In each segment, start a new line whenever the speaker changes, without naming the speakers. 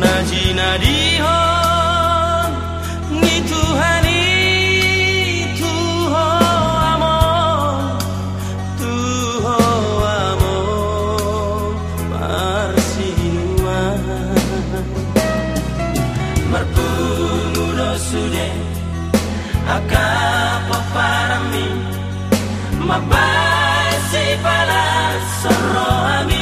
Nadie, nadie, nadie pagkapaparami Mabay si pala sa rohami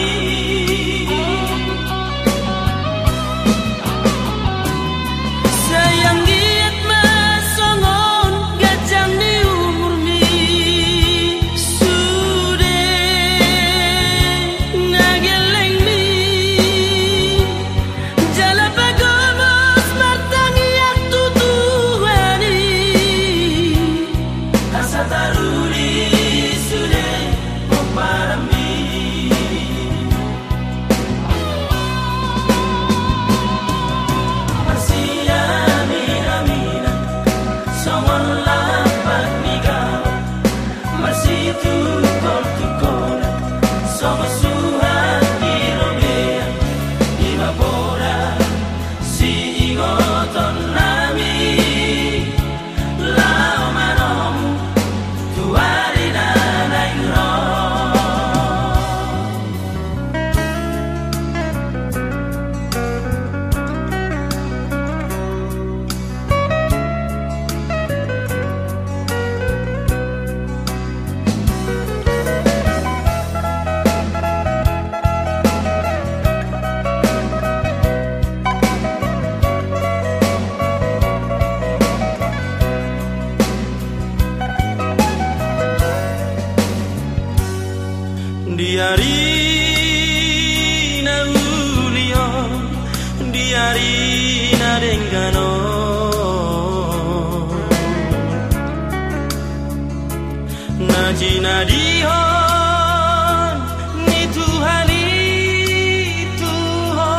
Cina dihon ni Tuhan itu ho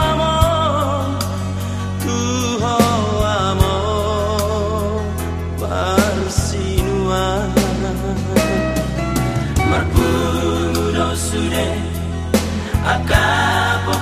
amo tu ho amo parsinua marpudo sude akapo